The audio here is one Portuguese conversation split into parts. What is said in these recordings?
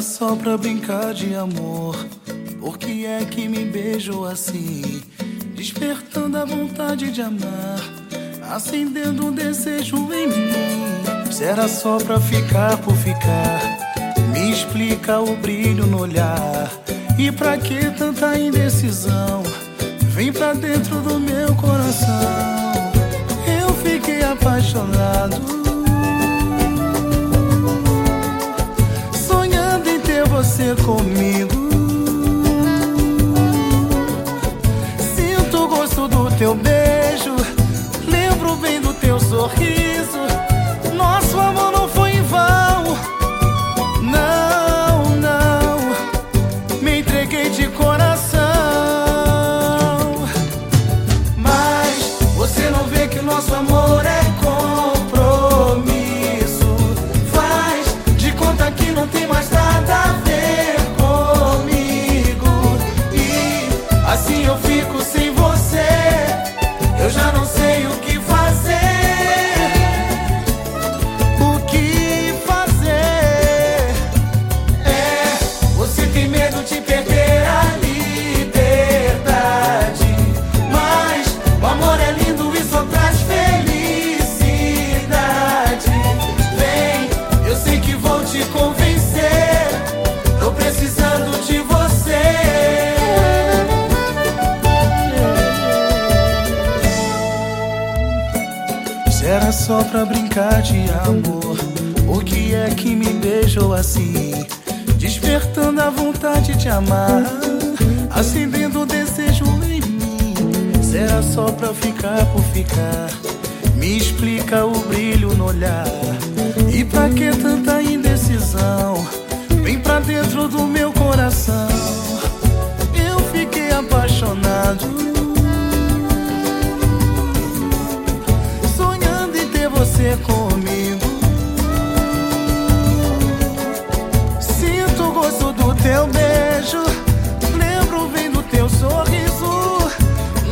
só pra brincar de amor. Por que é que me beijou assim? Despertando a vontade de amar, acendendo um desejo em mim. Se era só pra ficar por ficar, me explica o brilho no olhar. E pra que tanta indecisão? Vem pra dentro do meu coração. Eu fiquei apaixonado. Você comigo. Sinto o gosto do teu beijo, lembro bem do teu sorriso. Nosso amor 5%. Só pra brincar de amor. O que é que me beijou assim? Despertando a vontade de amar, acendendo o desejo em mim. Será só pra ficar por ficar? Me explica o brilho no olhar. E pra que tanta indecisão? Vem pra dentro do meu você comigo. Sinto o gosto do teu beijo, lembro bem do teu sorriso.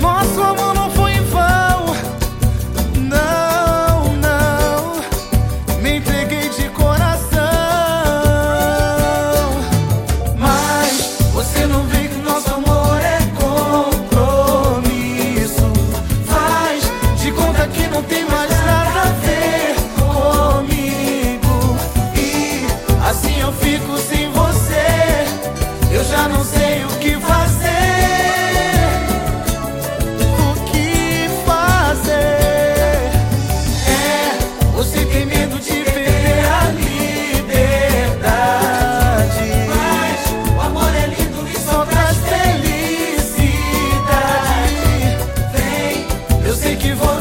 Nosso amor não foi em vão. Não, não, me entreguei de coração. Mas você não vê que nosso amor é compromisso. Faz de conta que não tem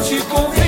precisando de